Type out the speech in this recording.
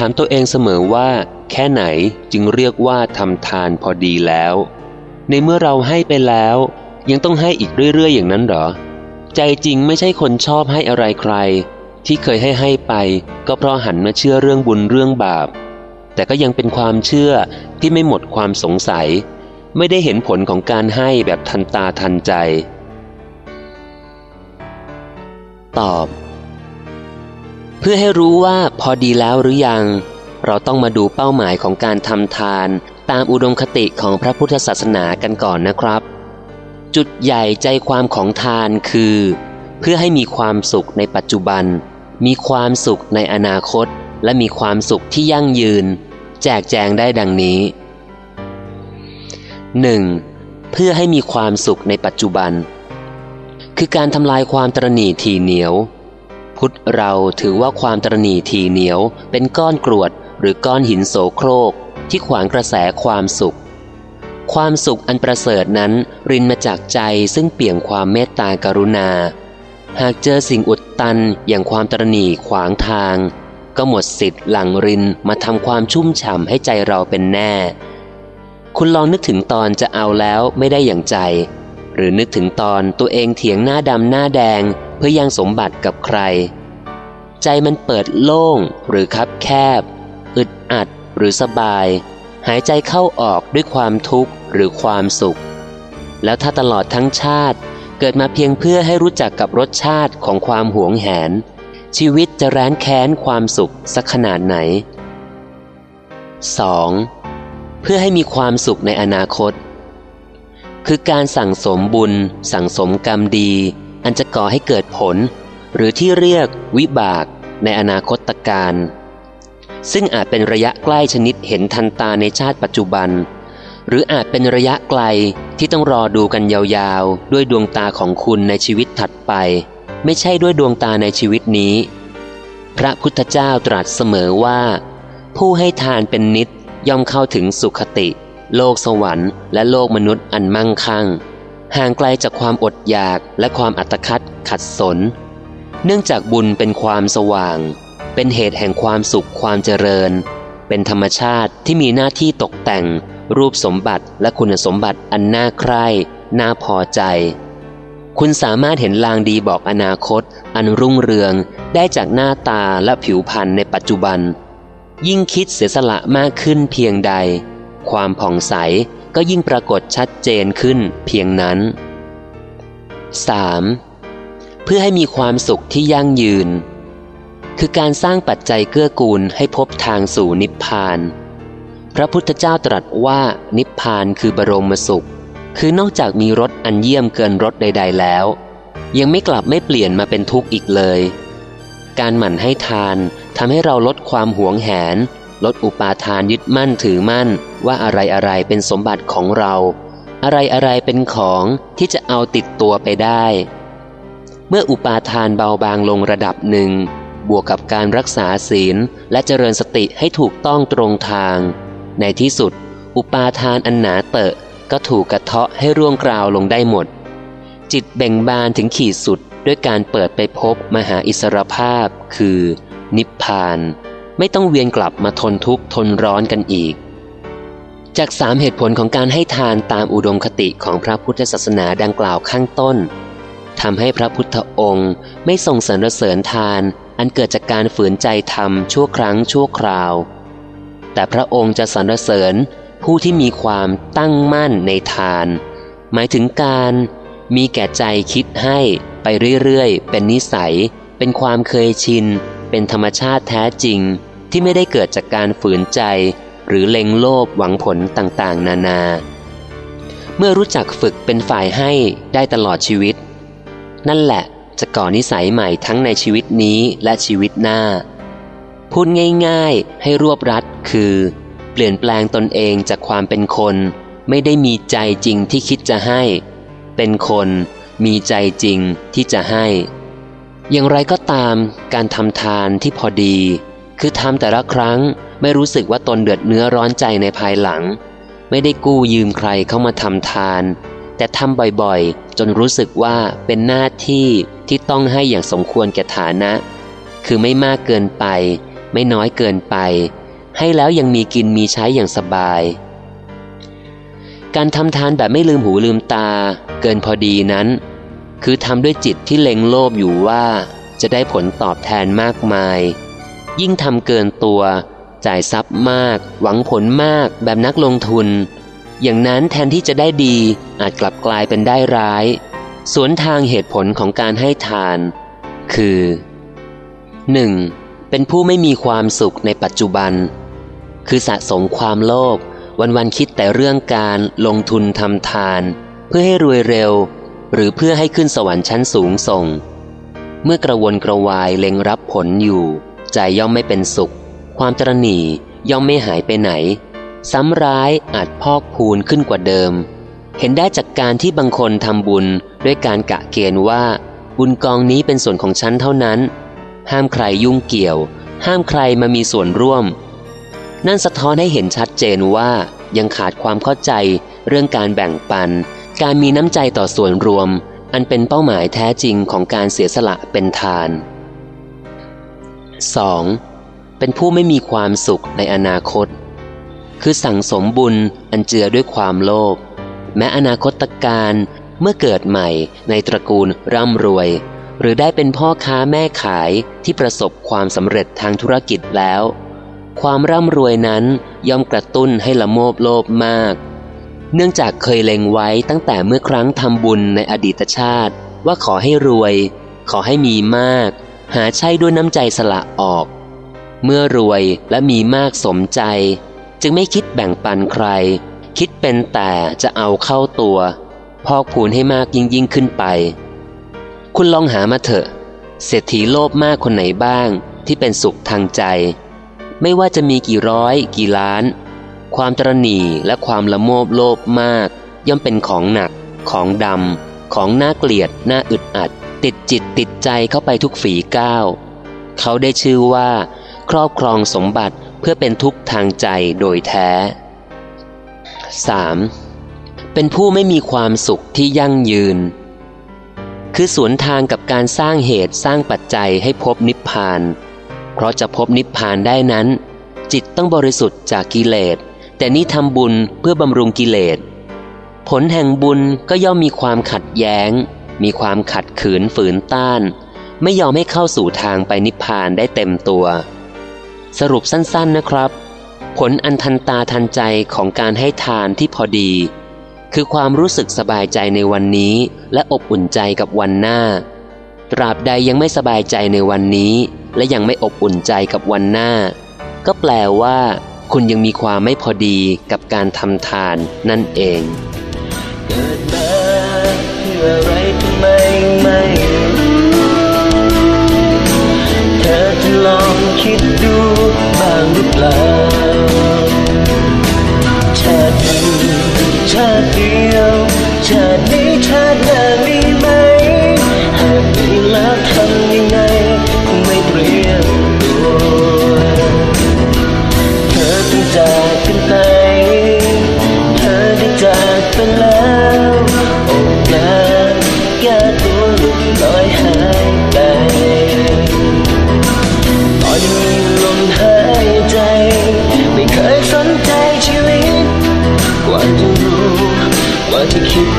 ถามตัวเองเสมอว่า แค่ไหนจึงเรียกว่าทำทานพอดีแล้ว ในเมื่อเราให้ไปแล้ว ยังต้องให้อีกเรื่อย ๆ อย่างนั้นหรอ ใจจริงไม่ใช่คนชอบให้อะไรใคร ที่เคยให้ให้ไป ก็เพราะหันมาเชื่อเรื่องบุญเรื่องบาป แต่ก็ยังเป็นความเชื่อที่ไม่หมดความสงสัย ไม่ได้เห็นผลของการให้แบบทันตาทันใจ ตอบ เพื่อให้รู้ว่าพอดีแล้วหรือยัง เราต้องมาดูเป้าหมายของการทำทาน ตามอุดมคติของพระพุทธศาสนากันก่อนนะครับ จุดใหญ่ใจความของทานคือ เพื่อให้มีความสุขในปัจจุบัน มีความสุขในอนาคต และมีความสุขที่ยั่งยืน แจกแจงได้ดังนี้ 1. เพื่อให้มีความสุขในปัจจุบัน คือการทำลายความตรณีทีเหนียว พุทธเราถือว่าความตรณีทีเหนียว เป็นก้อนกรวดหรือก้อนหินโสโครก ที่ขวางกระแสความสุข ความสุขอันประเสริฐนั้นรินมาจากใจซึ่งเปี่ยมความเมตตากรุณา หากเจอสิ่งอุดตันอย่างความตรณีขวางทาง ก็หมดสิทธิ์หลั่งรินมาทำความชุ่มฉ่ำให้ใจเราเป็นแน่ คุณลองนึกถึงตอนจะเอาแล้วไม่ได้อย่างใจ หรือนึกถึงตอนตัวเองเถียงหน้าดำหน้าแดง เพื่อยังสมบัติกับใคร ใจมันเปิดโล่งหรือคับแคบ อึดอัดหรือสบาย หายใจเข้าออกด้วยความทุกข์หรือความสุข แล้วถ้าตลอดทั้งชาติเกิดมาเพียงเพื่อให้รู้จักกับรสชาติของความหวงแหน ชีวิตจะแร้นแค้นความสุขสักขนาดไหน 2. เพื่อให้มีความสุขในอนาคต คือการสั่งสมบุญ สั่งสมกรรมดี อันจะก่อให้เกิดผล หรือที่เรียกวิบากในอนาคตการ ซึ่งอาจเป็นระยะใกล้ชนิดเห็นทันตาในชาติปัจจุบัน หรืออาจเป็นระยะไกลที่ต้องรอดูกันยาวๆ ด้วยดวงตาของคุณในชีวิตถัดไป ไม่ใช่ด้วยดวงตาในชีวิตนี้ พระพุทธเจ้าตรัสเสมอว่า ผู้ให้ทานเป็นนิดย่อมเข้าถึงสุขติ โลกสวรรค์และโลกมนุษย์อันมั่งคั่ง ห่างไกลจากความอดอยากและความอัตคัดขัดสน เนื่องจากบุญเป็นความสว่าง เป็นเหตุแห่งความสุขความเจริญ เป็นธรรมชาติที่มีหน้าที่ตกแต่ง รูปสมบัติและคุณสมบัติอันน่าใคร่น่าพอใจ คุณสามารถเห็นลางดีบอกอนาคต อันรุ่งเรืองได้จากหน้าตาและผิวพรรณในปัจจุบัน ยิ่งคิดเสียสละมากขึ้นเพียงใด ความผ่องใสก็ยิ่งปรากฏชัดเจนขึ้นเพียงนั้น 3. เพื่อให้มีความสุขที่ยั่งยืน คือการสร้างปัจจัยเกื้อกูลให้พบทางสู่นิพพาน พระพุทธเจ้าตรัสว่านิพพานคือบรมสุข คือนอกจากมีรสอันเยี่ยมเกินรสใด ๆ แล้ว ยังไม่กลับไม่เปลี่ยนมาเป็นทุกข์อีกเลย การหมั่นให้ทานทำให้เราลดความหวงแหน ลดอุปาทานยึดมั่นถือมั่นว่าอะไรอะไรเป็นสมบัติของเรา อะไรอะไรเป็นของที่จะเอาติดตัวไปได้ เมื่ออุปาทานเบาบางลงระดับหนึ่ง บวกกับการรักษาศีลและเจริญสติให้ถูกต้องตรงทาง ในที่สุด อุปาทานอันหนาเตอะก็ถูกกระเทาะให้ร่วงกราวลงได้หมด จิตเบ่งบานถึงขีดสุดด้วยการเปิดไปพบมหาอิสรภาพ คือ นิพพาน ไม่ต้องเวียนกลับมาทนทุกข์ทนร้อนกันอีก จากสามเหตุผลของการให้ทานตามอุดมคติของพระพุทธศาสนาดังกล่าวข้างต้นทำให้พระพุทธองค์ไม่ทรงสรรเสริญทานอันเกิดจากการฝืนใจทำชั่วครั้งชั่วคราว แต่พระองค์จะสรรเสริญผู้ที่มีความตั้งมั่นในทาน หมายถึงการมีแก่ใจคิดให้ไปเรื่อยๆ เป็นนิสัย เป็นความเคยชิน เป็นธรรมชาติแท้จริง ที่ไม่ได้เกิดจากการฝืนใจ หรือเล็งโลภหวังผลต่างๆ นานา เมื่อรู้จักฝึกเป็นฝ่ายให้ได้ตลอดชีวิต นั่นแหละจะก่อนิสัยใหม่ทั้งในชีวิตนี้และชีวิตหน้า พูดง่ายๆ ให้รวบรัดคือ เปลี่ยนแปลงตนเองจากความเป็นคน ไม่ได้มีใจจริงที่คิดจะให้ เป็นคนมีใจจริงที่จะให้ อย่างไรก็ตามการทำทานที่พอดี คือทำแต่ละครั้งไม่รู้สึกว่าตนเดือดเนื้อร้อนใจในภายหลัง ไม่ได้กู้ยืมใครเข้ามาทำทาน แต่ทำบ่อยๆ จนรู้สึกว่าเป็นหน้าที่ที่ต้องให้อย่างสมควรแก่ฐานะ คือไม่มากเกินไป ไม่น้อยเกินไป ให้แล้วยังมีกินมีใช้อย่างสบาย การทำทานแบบไม่ลืมหูลืมตา เกินพอดีนั้น คือทำด้วยจิตที่เล็งโลภอยู่ว่า จะได้ผลตอบแทนมากมาย ยิ่งทำเกินตัว จ่ายทรัพย์มาก หวังผลมากแบบนักลงทุน อย่างนั้นแทนที่จะได้ดีอาจกลับกลายเป็นได้ร้าย สวนทางเหตุผลของการให้ทาน คือ 1. เป็นผู้ไม่มีความสุขในปัจจุบัน คือสะสมความโลภวันๆคิดแต่เรื่องการลงทุนทำทาน เพื่อให้รวยเร็ว หรือเพื่อให้ขึ้นสวรรค์ชั้นสูงส่ง เมื่อกระวนกระวายเล็งรับผลอยู่ ใจย่อมไม่เป็นสุข ความตรณีย่อมไม่หายไปไหน ซ้ำร้ายอาจพอกพูนขึ้นกว่าเดิม เห็นได้จากการที่บางคนทำบุญด้วยการกะเกณฑ์ว่า บุญกองนี้เป็นส่วนของฉันเท่านั้น ห้ามใครยุ่งเกี่ยว ห้ามใครมามีส่วนร่วม นั่นสะท้อนให้เห็นชัดเจนว่ายังขาดความเข้าใจเรื่องการแบ่งปัน การมีน้ำใจต่อส่วนรวม อันเป็นเป้าหมายแท้จริงของการเสียสละเป็นทาน 2. เป็นผู้ไม่มีความสุขในอนาคต คือสั่งสมบุญอันเจือด้วยความโลภแม้อนาคตการเมื่อเกิดใหม่ในตระกูลร่ำรวย หรือได้เป็นพ่อค้าแม่ขายที่ประสบความสำเร็จทางธุรกิจแล้ว ความร่ำรวยนั้นย่อมกระตุ้นให้ละโมบโลภมาก เนื่องจากเคยเล็งไว้ตั้งแต่เมื่อครั้งทำบุญในอดีตชาติ ว่าขอให้รวย ขอให้มีมาก หาใช่ด้วยน้ำใจสละออก เมื่อรวยและมีมากสมใจ จึงไม่คิดแบ่งปันใคร คิดเป็นแต่จะเอาเข้าตัว พอกพูนให้มากยิ่งยิ่งขึ้นไป คุณลองหามาเถอะ เศรษฐีโลภมากคนไหนบ้างที่เป็นสุขทางใจ ไม่ว่าจะมีกี่ร้อย กี่ล้าน ความตรณีและความละโมบโลภมาก ย่อมเป็นของหนัก ของดำของน่าเกลียดน่าอึดอัด ติดจิตติดใจเข้าไปทุกฝีก้าว เขาได้ชื่อว่า ครอบครองสมบัติเพื่อเป็นทุกทางใจโดยแท้ 3. เป็นผู้ไม่มีความสุขที่ยั่งยืน คือสวนทางกับการสร้างเหตุสร้างปัจจัยให้พบนิพพาน เพราะจะพบนิพพานได้นั้น จิตต้องบริสุทธิ์จากกิเลส แต่นี่ทำบุญเพื่อบำรุงกิเลส ผลแห่งบุญก็ย่อมมีความขัดแย้ง มีความขัดขืนฝืนต้าน ไม่ยอมให้เข้าสู่ทางไปนิพพานได้เต็มตัว สรุปสั้นๆนะครับ ผลอันทันตาทันใจของการให้ทานที่พอดี คือความรู้สึกสบายใจในวันนี้ และอบอุ่นใจกับวันหน้า ตราบใดยังไม่สบายใจในวันนี้ และยังไม่อบอุ่นใจกับวันหน้า ก็แปลว่า คุณยังมีความไม่พอดีกับการทำทานนั่นเองเกิดมาเพื่ออะไร ท ไม่